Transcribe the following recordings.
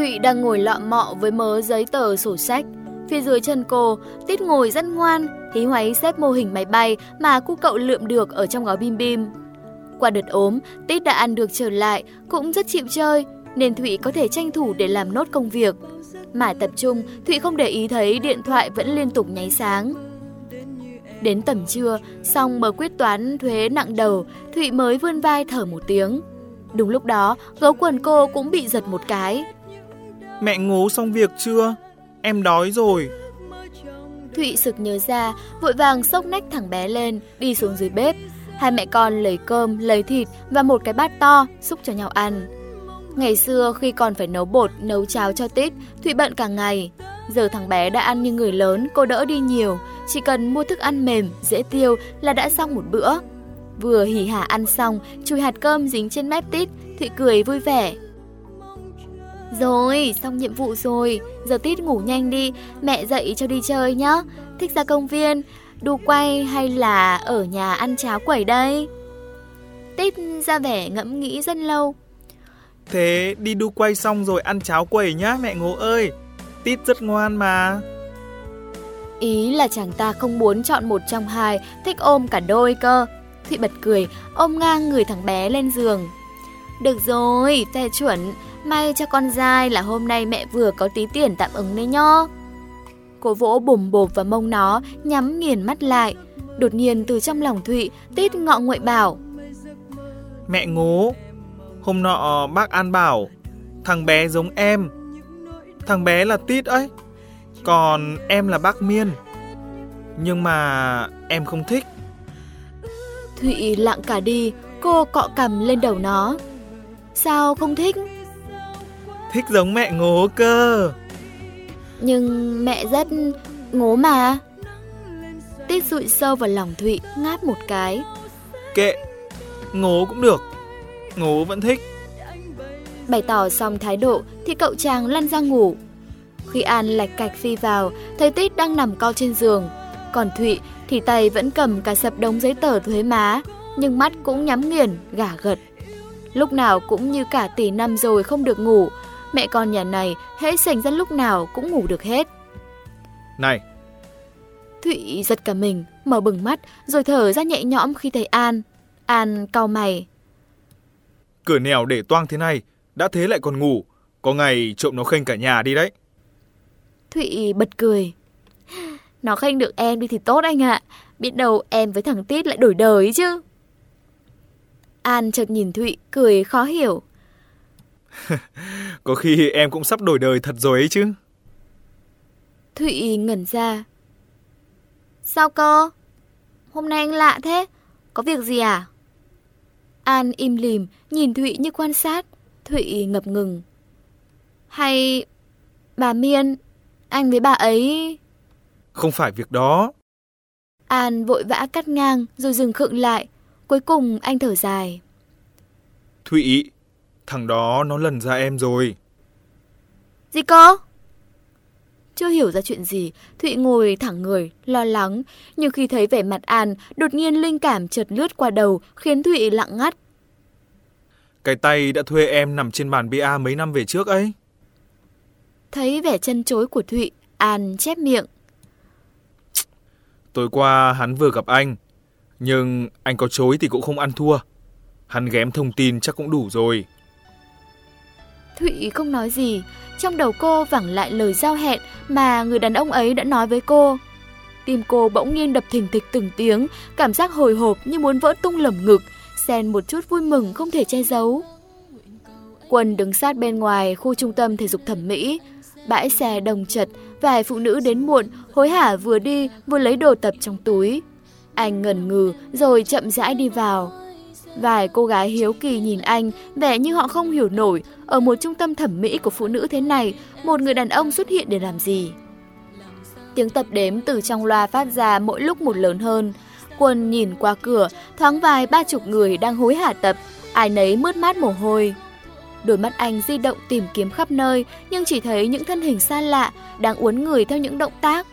Thụy đang ngồi lọ mọ với mớ giấy tờ sổ sách. Phía dưới chân cô, Tít ngồi rất ngoan, hí hoáy xếp mô hình máy bay mà cu cậu lượm được ở trong gói bim bim. Qua đợt ốm, Tít đã ăn được trở lại, cũng rất chịu chơi, nên Thụy có thể tranh thủ để làm nốt công việc. Mãi tập trung, Thụy không để ý thấy điện thoại vẫn liên tục nháy sáng. Đến tầm trưa, xong mở quyết toán thuế nặng đầu, Thụy mới vươn vai thở một tiếng. Đúng lúc đó, gấu quần cô cũng bị giật một cái. Mẹ ngố xong việc chưa? Em đói rồi. Thụy sực nhớ ra, vội vàng xốc nách thằng bé lên, đi xuống dưới bếp. Hai mẹ con lấy cơm, lấy thịt và một cái bát to, xúc cho nhau ăn. Ngày xưa khi còn phải nấu bột, nấu cháo cho Tít, Thụy bận cả ngày. Giờ thằng bé đã ăn như người lớn, cô đỡ đi nhiều, chỉ cần mua thức ăn mềm, dễ tiêu là đã xong một bữa. Vừa hỉ hả ăn xong, chùi hạt cơm dính trên mép Tít, Thụy cười vui vẻ. Rồi, xong nhiệm vụ rồi, giờ Tít ngủ nhanh đi, mẹ dậy cho đi chơi nhá. Thích ra công viên, đu quay hay là ở nhà ăn cháo quẩy đây? Tít ra vẻ ngẫm nghĩ rất lâu. Thế đi đu quay xong rồi ăn cháo quẩy nhá mẹ ngố ơi. Tít rất ngoan mà. Ý là chàng ta không muốn chọn một trong hai, thích ôm cả đôi cơ. Thụy bật cười, ôm ngang người thằng bé lên giường. Được rồi, phê chuẩn, may cho con dai là hôm nay mẹ vừa có tí tiền tạm ứng đấy nhó. Cô vỗ bùm bộp vào mông nó, nhắm nghiền mắt lại. Đột nhiên từ trong lòng Thụy, Tít ngọ nguậy bảo. Mẹ ngố, hôm nọ bác An bảo, thằng bé giống em. Thằng bé là Tít ấy, còn em là bác Miên. Nhưng mà em không thích. Thụy lặng cả đi, cô cọ cầm lên đầu nó. Sao không thích? Thích giống mẹ ngố cơ. Nhưng mẹ rất ngố mà. Tít rụi sâu vào lòng Thụy, ngáp một cái. Kệ, ngố cũng được. Ngố vẫn thích. Bày tỏ xong thái độ thì cậu chàng lăn ra ngủ. Khi An lạch cạch phi vào, thấy Tít đang nằm co trên giường. Còn Thụy thì tay vẫn cầm cả sập đống giấy tờ thuế má, nhưng mắt cũng nhắm nghiền, gả gật. Lúc nào cũng như cả tỷ năm rồi không được ngủ, mẹ con nhà này hễ sành ra lúc nào cũng ngủ được hết. Này! Thụy giật cả mình, mở bừng mắt rồi thở ra nhẹ nhõm khi thấy An. An cau mày. Cửa nẻo để toang thế này, đã thế lại còn ngủ, có ngày trộm nó khênh cả nhà đi đấy. Thụy bật cười. Nó khênh được em đi thì tốt anh ạ, biết đâu em với thằng Tít lại đổi đời chứ. An chợt nhìn Thụy, cười khó hiểu. Có khi em cũng sắp đổi đời thật rồi ấy chứ. Thụy ngẩn ra. Sao cơ? Hôm nay anh lạ thế, có việc gì à? An im lìm, nhìn Thụy như quan sát. Thụy ngập ngừng. Hay bà Miên, anh với bà ấy... Không phải việc đó. An vội vã cắt ngang rồi dừng khựng lại. Cuối cùng anh thở dài. Thụy, thằng đó nó lần ra em rồi. Gì cơ? Chưa hiểu ra chuyện gì, Thụy ngồi thẳng người, lo lắng. Nhưng khi thấy vẻ mặt An, đột nhiên linh cảm chợt lướt qua đầu, khiến Thụy lặng ngắt. Cái tay đã thuê em nằm trên bàn bia mấy năm về trước ấy. Thấy vẻ chân chối của Thụy, An chép miệng. Tối qua hắn vừa gặp anh, nhưng anh có chối thì cũng không ăn thua. Hắn ghém thông tin chắc cũng đủ rồi. Thụy không nói gì, trong đầu cô vẳng lại lời giao hẹn mà người đàn ông ấy đã nói với cô. Tim cô bỗng nhiên đập thình thịch từng tiếng, cảm giác hồi hộp như muốn vỡ tung lầm ngực, xen một chút vui mừng không thể che giấu. Quân đứng sát bên ngoài khu trung tâm thể dục thẩm mỹ, bãi xe đông chật, vài phụ nữ đến muộn, hối hả vừa đi vừa lấy đồ tập trong túi. Anh ngần ngừ rồi chậm rãi đi vào. Vài cô gái hiếu kỳ nhìn anh, vẻ như họ không hiểu nổi, ở một trung tâm thẩm mỹ của phụ nữ thế này, một người đàn ông xuất hiện để làm gì. Tiếng tập đếm từ trong loa phát ra mỗi lúc một lớn hơn. Quân nhìn qua cửa, thoáng vài ba chục người đang hối hả tập, ai nấy mướt mát mồ hôi. Đôi mắt anh di động tìm kiếm khắp nơi, nhưng chỉ thấy những thân hình xa lạ đang uốn người theo những động tác.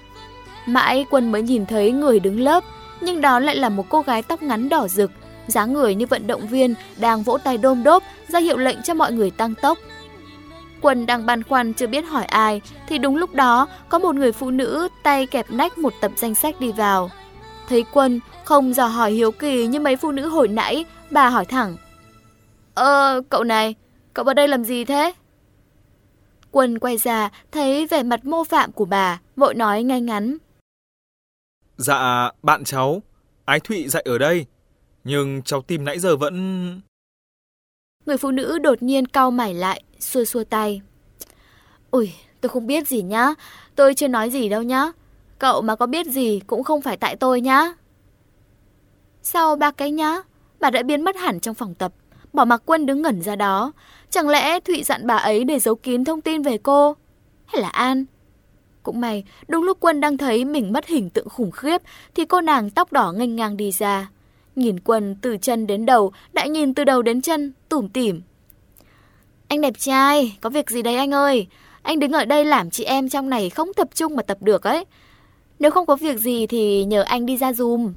Mãi Quân mới nhìn thấy người đứng lớp, nhưng đó lại là một cô gái tóc ngắn đỏ rực, dáng người như vận động viên đang vỗ tay đôm đốp ra hiệu lệnh cho mọi người tăng tốc. Quân đang băn khoăn chưa biết hỏi ai, thì đúng lúc đó có một người phụ nữ tay kẹp nách một tập danh sách đi vào. Thấy Quân không dò hỏi hiếu kỳ như mấy phụ nữ hồi nãy, bà hỏi thẳng. Ờ, cậu này, cậu vào đây làm gì thế? Quân quay ra, thấy vẻ mặt mô phạm của bà, vội nói ngay ngắn. Dạ, bạn cháu, Ái Thụy dạy ở đây, nhưng cháu tìm nãy giờ vẫn... Người phụ nữ đột nhiên cau mày lại, xua xua tay. Ui, tôi không biết gì nhá, tôi chưa nói gì đâu nhá. Cậu mà có biết gì cũng không phải tại tôi nhá. Sau ba cái nhá, bà đã biến mất hẳn trong phòng tập, bỏ mặc quân đứng ngẩn ra đó. Chẳng lẽ Thụy dặn bà ấy để giấu kín thông tin về cô? Hay là An? Cũng may, đúng lúc quân đang thấy mình mất hình tượng khủng khiếp, thì cô nàng tóc đỏ nghênh ngang đi ra. Nhìn quân từ chân đến đầu, lại nhìn từ đầu đến chân, tủm tỉm. Anh đẹp trai, có việc gì đấy anh ơi? Anh đứng ở đây làm chị em trong này không tập trung mà tập được ấy. Nếu không có việc gì thì nhờ anh đi ra dùm.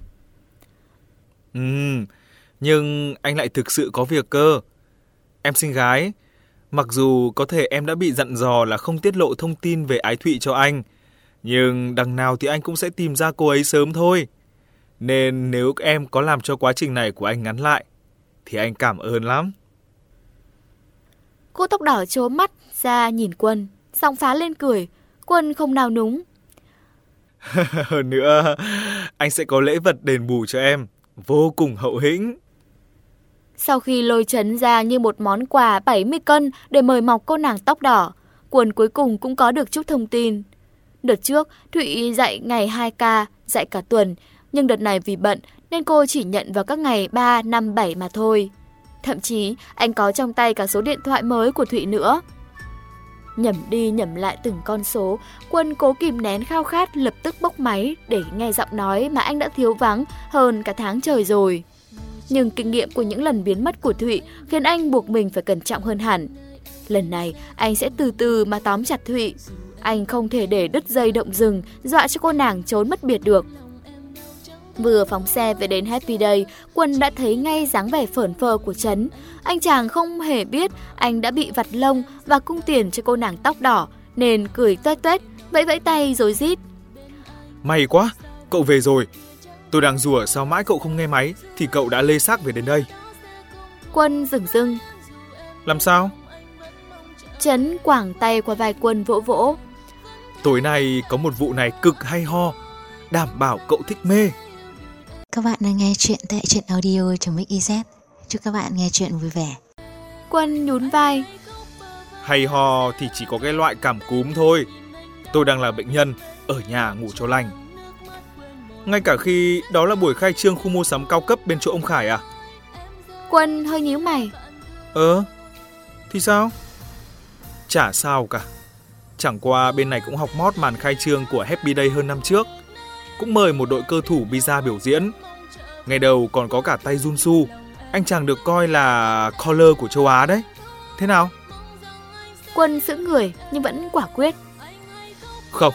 Ừ, nhưng anh lại thực sự có việc cơ. Em xinh gái, mặc dù có thể em đã bị dặn dò là không tiết lộ thông tin về Ái Thụy cho anh, nhưng đằng nào thì anh cũng sẽ tìm ra cô ấy sớm thôi. Nên nếu em có làm cho quá trình này của anh ngắn lại, thì anh cảm ơn lắm. Cô tóc đỏ chố mắt ra nhìn Quân, giọng phá lên cười. Quân không nào núng. Hơn nữa, anh sẽ có lễ vật đền bù cho em, vô cùng hậu hĩnh. Sau khi lôi chấn ra như một món quà 70 cân để mời mọc cô nàng tóc đỏ, Quân cuối cùng cũng có được chút thông tin. Đợt trước, Thụy dạy ngày 2 ca, dạy cả tuần, nhưng đợt này vì bận nên cô chỉ nhận vào các ngày 3, 5, 7 mà thôi. Thậm chí anh có trong tay cả số điện thoại mới của Thụy nữa. Nhẩm đi nhẩm lại từng con số, Quân cố kìm nén khao khát lập tức bốc máy để nghe giọng nói mà anh đã thiếu vắng hơn cả tháng trời rồi. Nhưng kinh nghiệm của những lần biến mất của Thụy khiến anh buộc mình phải cẩn trọng hơn hẳn. Lần này, anh sẽ từ từ mà tóm chặt Thụy. Anh không thể để đứt dây động rừng, dọa cho cô nàng trốn mất biệt được. Vừa phóng xe về đến Happy Day, Quân đã thấy ngay dáng vẻ phởn phơ của Trấn. Anh chàng không hề biết anh đã bị vặt lông và cung tiền cho cô nàng tóc đỏ, nên cười tuét tuét, vẫy vẫy tay rồi rít. May quá, cậu về rồi. Tôi đang rủa sao mãi cậu không nghe máy, thì cậu đã lê xác về đến đây. Quân dừng dưng. Làm sao? Trấn quảng tay qua vai Quân vỗ vỗ. Tối nay có một vụ này cực hay ho, đảm bảo cậu thích mê. Các bạn đang nghe chuyện tại truyện audio.mix.iz. Chúc các bạn nghe chuyện vui vẻ. Quân nhún vai. Hay ho thì chỉ có cái loại cảm cúm thôi. Tôi đang là bệnh nhân, ở nhà ngủ cho lành. Ngay cả khi đó là buổi khai trương khu mua sắm cao cấp bên chỗ ông Khải à? Quân hơi nhíu mày. Ờ, thì sao? Chả sao cả. Chẳng qua bên này cũng học mót màn khai trương của Happy Day hơn năm trước cũng mời một đội cơ thủ Biza biểu diễn. Ngày đầu còn có cả tay Junsu, anh chàng được coi là collar của châu Á đấy. Thế nào? Quân giữ người nhưng vẫn quả quyết. Không.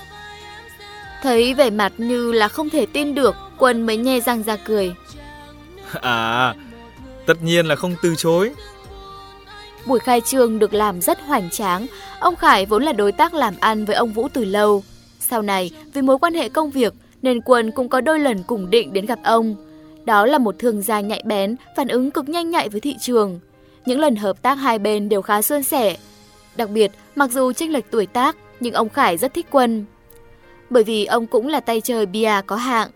Thấy vẻ mặt như là không thể tin được, Quân mới nhe răng ra cười. À, tất nhiên là không từ chối. Buổi khai trương được làm rất hoành tráng. Ông Khải vốn là đối tác làm ăn với ông Vũ từ lâu. Sau này, vì mối quan hệ công việc, nên Quân cũng có đôi lần cùng định đến gặp ông. Đó là một thương gia nhạy bén, phản ứng cực nhanh nhạy với thị trường. Những lần hợp tác hai bên đều khá suôn sẻ. Đặc biệt, mặc dù chênh lệch tuổi tác, nhưng ông Khải rất thích Quân. Bởi vì ông cũng là tay chơi bia có hạng.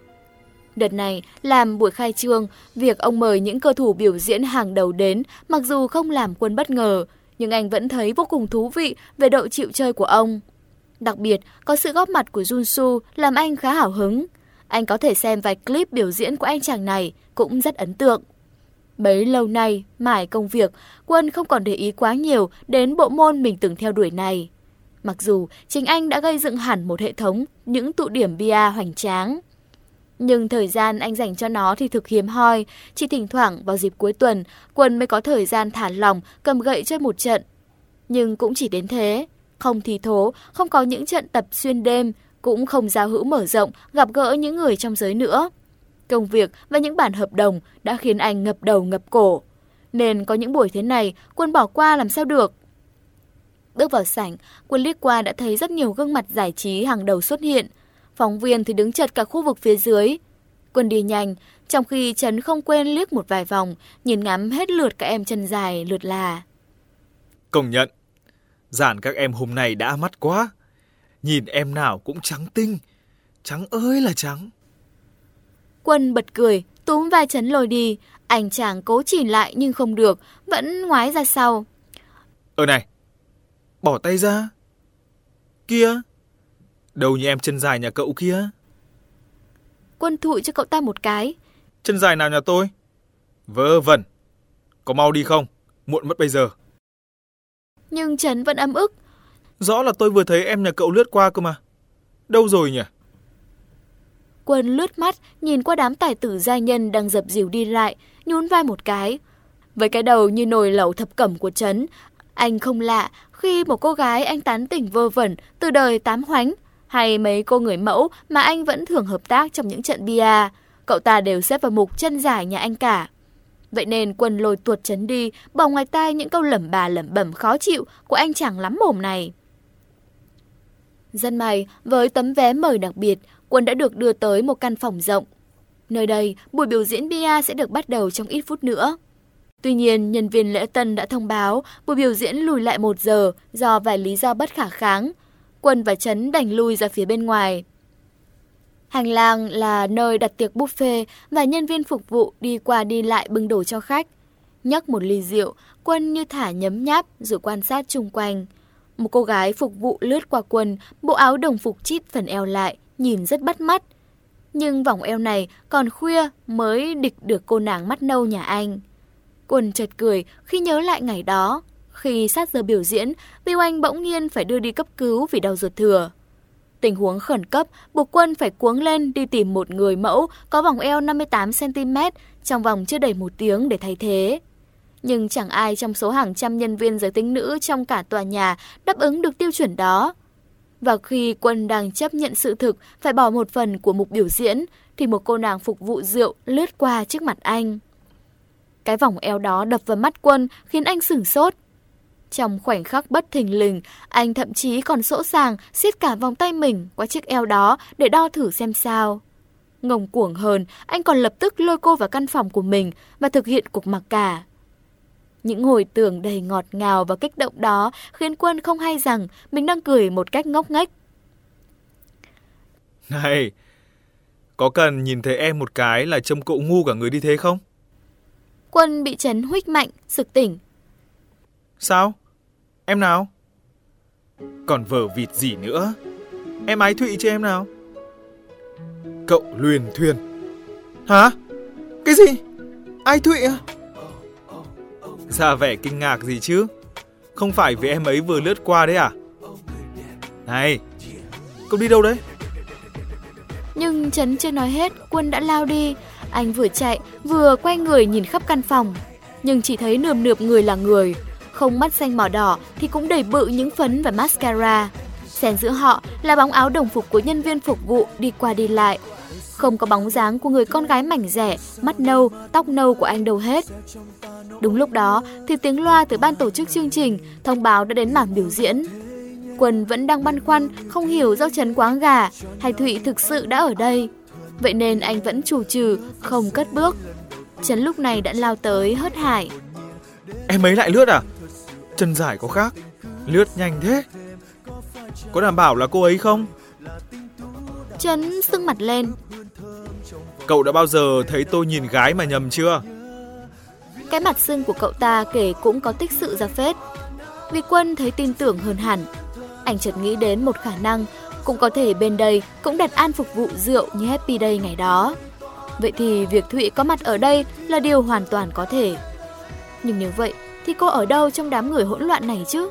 Đợt này, làm buổi khai trương, việc ông mời những cơ thủ biểu diễn hàng đầu đến, mặc dù không làm Quân bất ngờ, nhưng anh vẫn thấy vô cùng thú vị về độ chịu chơi của ông. Đặc biệt, có sự góp mặt của Junsu làm anh khá hào hứng. Anh có thể xem vài clip biểu diễn của anh chàng này, cũng rất ấn tượng. Bấy lâu nay, mải công việc, Quân không còn để ý quá nhiều đến bộ môn mình từng theo đuổi này. Mặc dù chính anh đã gây dựng hẳn một hệ thống những tụ điểm bia hoành tráng. Nhưng thời gian anh dành cho nó thì thực hiếm hoi, chỉ thỉnh thoảng vào dịp cuối tuần, Quân mới có thời gian thả lòng cầm gậy chơi một trận. Nhưng cũng chỉ đến thế, không thì thố, không có những trận tập xuyên đêm, cũng không giao hữu mở rộng, gặp gỡ những người trong giới nữa. Công việc và những bản hợp đồng đã khiến anh ngập đầu ngập cổ. Nên có những buổi thế này, quân bỏ qua làm sao được. Bước vào sảnh, Quân liếc qua đã thấy rất nhiều gương mặt giải trí hàng đầu xuất hiện. Phóng viên thì đứng chật cả khu vực phía dưới. Quân đi nhanh, trong khi Trấn không quên liếc một vài vòng, nhìn ngắm hết lượt các em chân dài, lượt là. Công nhận, giản các em hôm nay đã mắt quá. Nhìn em nào cũng trắng tinh, trắng ơi là trắng. Quân bật cười, túm vai Trấn lôi đi. Anh chàng cố chỉnh lại nhưng không được, vẫn ngoái ra sau. Ở này, bỏ tay ra. Kia, đâu như em chân dài nhà cậu kia. Quân thụi cho cậu ta một cái. Chân dài nào nhà tôi? Vớ vẩn. Có mau đi không? Muộn mất bây giờ. Nhưng Trấn vẫn ấm ức. Rõ là tôi vừa thấy em nhà cậu lướt qua cơ mà. Đâu rồi nhỉ? Quân lướt mắt, nhìn qua đám tài tử gia nhân đang dập dìu đi lại, nhún vai một cái. Với cái đầu như nồi lẩu thập cẩm của Trấn, anh không lạ khi một cô gái anh tán tỉnh vơ vẩn từ đời tám hoánh, hay mấy cô người mẫu mà anh vẫn thường hợp tác trong những trận bia, cậu ta đều xếp vào mục chân giải nhà anh cả. Vậy nên quân lôi tuột chấn đi, bỏ ngoài tai những câu lẩm bà lẩm bẩm khó chịu của anh chàng lắm mồm này. Dân may, với tấm vé mời đặc biệt, quân đã được đưa tới một căn phòng rộng. Nơi đây, buổi biểu diễn bia sẽ được bắt đầu trong ít phút nữa. Tuy nhiên, nhân viên lễ tân đã thông báo buổi biểu diễn lùi lại một giờ do vài lý do bất khả kháng. Quân và Trấn đành lui ra phía bên ngoài. Hành lang là nơi đặt tiệc buffet và nhân viên phục vụ đi qua đi lại bưng đồ cho khách. Nhấc một ly rượu, Quân như thả nhấm nháp rồi quan sát chung quanh. Một cô gái phục vụ lướt qua Quân, bộ áo đồng phục chít phần eo lại, nhìn rất bắt mắt. Nhưng vòng eo này còn khuya mới địch được cô nàng mắt nâu nhà anh. Quân chợt cười khi nhớ lại ngày đó. Khi sát giờ biểu diễn, Viu Anh bỗng nhiên phải đưa đi cấp cứu vì đau ruột thừa. Tình huống khẩn cấp, buộc quân phải cuống lên đi tìm một người mẫu có vòng eo 58cm trong vòng chưa đầy một tiếng để thay thế. Nhưng chẳng ai trong số hàng trăm nhân viên giới tính nữ trong cả tòa nhà đáp ứng được tiêu chuẩn đó. Và khi quân đang chấp nhận sự thực phải bỏ một phần của mục biểu diễn, thì một cô nàng phục vụ rượu lướt qua trước mặt anh. Cái vòng eo đó đập vào mắt quân khiến anh sửng sốt. Trong khoảnh khắc bất thình lình, anh thậm chí còn sỗ sàng siết cả vòng tay mình qua chiếc eo đó để đo thử xem sao. Ngồng cuồng hơn, anh còn lập tức lôi cô vào căn phòng của mình và thực hiện cuộc mặc cả. Những hồi tưởng đầy ngọt ngào và kích động đó khiến Quân không hay rằng mình đang cười một cách ngốc nghếch. Này, có cần nhìn thấy em một cái là trông cậu ngu cả người đi thế không? Quân bị chấn huých mạnh, sực tỉnh. Sao? Em nào? Còn vở vịt gì nữa? Em ái thụy cho em nào? Cậu luyền thuyền. Hả? Cái gì? Ai thụy à? Ra vẻ kinh ngạc gì chứ? Không phải vì em ấy vừa lướt qua đấy à? Này, cậu đi đâu đấy? Nhưng Trấn chưa nói hết, Quân đã lao đi. Anh vừa chạy, vừa quay người nhìn khắp căn phòng. Nhưng chỉ thấy nườm nượp người là người. Không mắt xanh mỏ đỏ thì cũng đầy bự những phấn và mascara. Xen giữa họ là bóng áo đồng phục của nhân viên phục vụ đi qua đi lại. Không có bóng dáng của người con gái mảnh rẻ, mắt nâu, tóc nâu của anh đâu hết. Đúng lúc đó thì tiếng loa từ ban tổ chức chương trình thông báo đã đến màn biểu diễn. Quân vẫn đang băn khoăn, không hiểu do Trần quáng gà hay Thụy thực sự đã ở đây. Vậy nên anh vẫn chủ trừ, không cất bước. Trần lúc này đã lao tới hớt hải. Em ấy lại lướt à? Chân dài có khác, lướt nhanh thế. Có đảm bảo là cô ấy không? Trấn sưng mặt lên. Cậu đã bao giờ thấy tôi nhìn gái mà nhầm chưa? Cái mặt sưng của cậu ta kể cũng có tích sự ra phết. Vì quân thấy tin tưởng hơn hẳn. Anh chợt nghĩ đến một khả năng, cũng có thể bên đây cũng đặt an phục vụ rượu như Happy Day ngày đó. Vậy thì việc Thụy có mặt ở đây là điều hoàn toàn có thể. Nhưng nếu vậy thì cô ở đâu trong đám người hỗn loạn này chứ?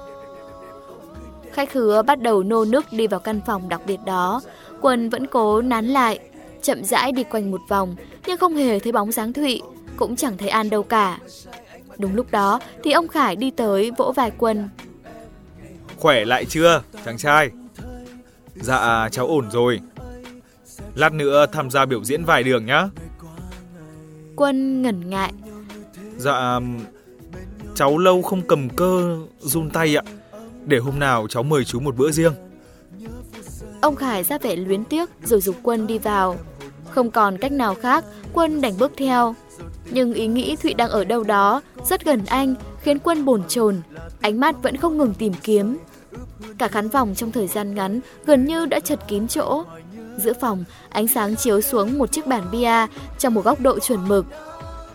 Khách khứa bắt đầu nô nức đi vào căn phòng đặc biệt đó. Quân vẫn cố nán lại, chậm rãi đi quanh một vòng, nhưng không hề thấy bóng dáng Thụy, cũng chẳng thấy An đâu cả. Đúng lúc đó thì ông Khải đi tới vỗ vai Quân. Khỏe lại chưa, chàng trai? Dạ, cháu ổn rồi. Lát nữa tham gia biểu diễn vài đường nhá. Quân ngẩn ngại. Dạ, cháu lâu không cầm cơ run tay ạ. Để hôm nào cháu mời chú một bữa riêng. Ông Khải ra vẻ luyến tiếc rồi dục Quân đi vào. Không còn cách nào khác, Quân đành bước theo. Nhưng ý nghĩ Thụy đang ở đâu đó, rất gần anh, khiến Quân bồn chồn, ánh mắt vẫn không ngừng tìm kiếm. Cả khán phòng trong thời gian ngắn gần như đã chật kín chỗ. Giữa phòng, ánh sáng chiếu xuống một chiếc bàn bia trong một góc độ chuẩn mực.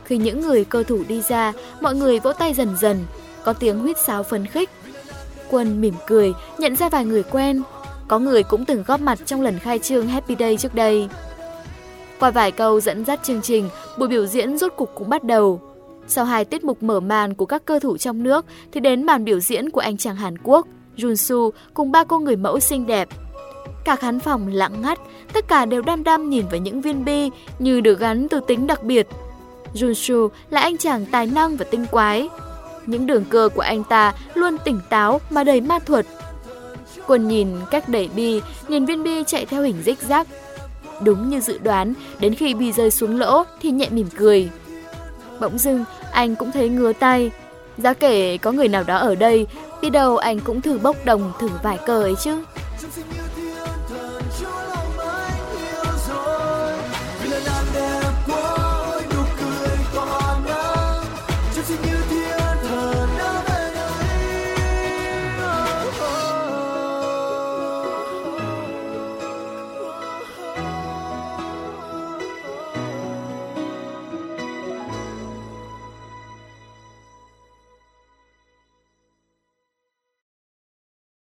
Khi những người cơ thủ đi ra, mọi người vỗ tay dần dần, có tiếng huýt sáo phấn khích. Quân mỉm cười, nhận ra vài người quen. Có người cũng từng góp mặt trong lần khai trương Happy Day trước đây. Qua vài câu dẫn dắt chương trình, buổi biểu diễn rốt cục cũng bắt đầu. Sau hai tiết mục mở màn của các cơ thủ trong nước thì đến màn biểu diễn của anh chàng Hàn Quốc, Junsu cùng ba cô người mẫu xinh đẹp. Cả khán phòng lặng ngắt, tất cả đều đăm đăm nhìn vào những viên bi như được gắn từ tính đặc biệt. Junshu là anh chàng tài năng và tinh quái. Những đường cơ của anh ta luôn tỉnh táo mà đầy ma thuật. Quân nhìn cách đẩy bi, nhìn viên bi chạy theo hình rích rác. Đúng như dự đoán, đến khi bi rơi xuống lỗ thì nhẹ mỉm cười. Bỗng dưng, anh cũng thấy ngứa tay. Giá kể có người nào đó ở đây, đi đâu anh cũng thử bốc đồng thử vài cờ ấy chứ.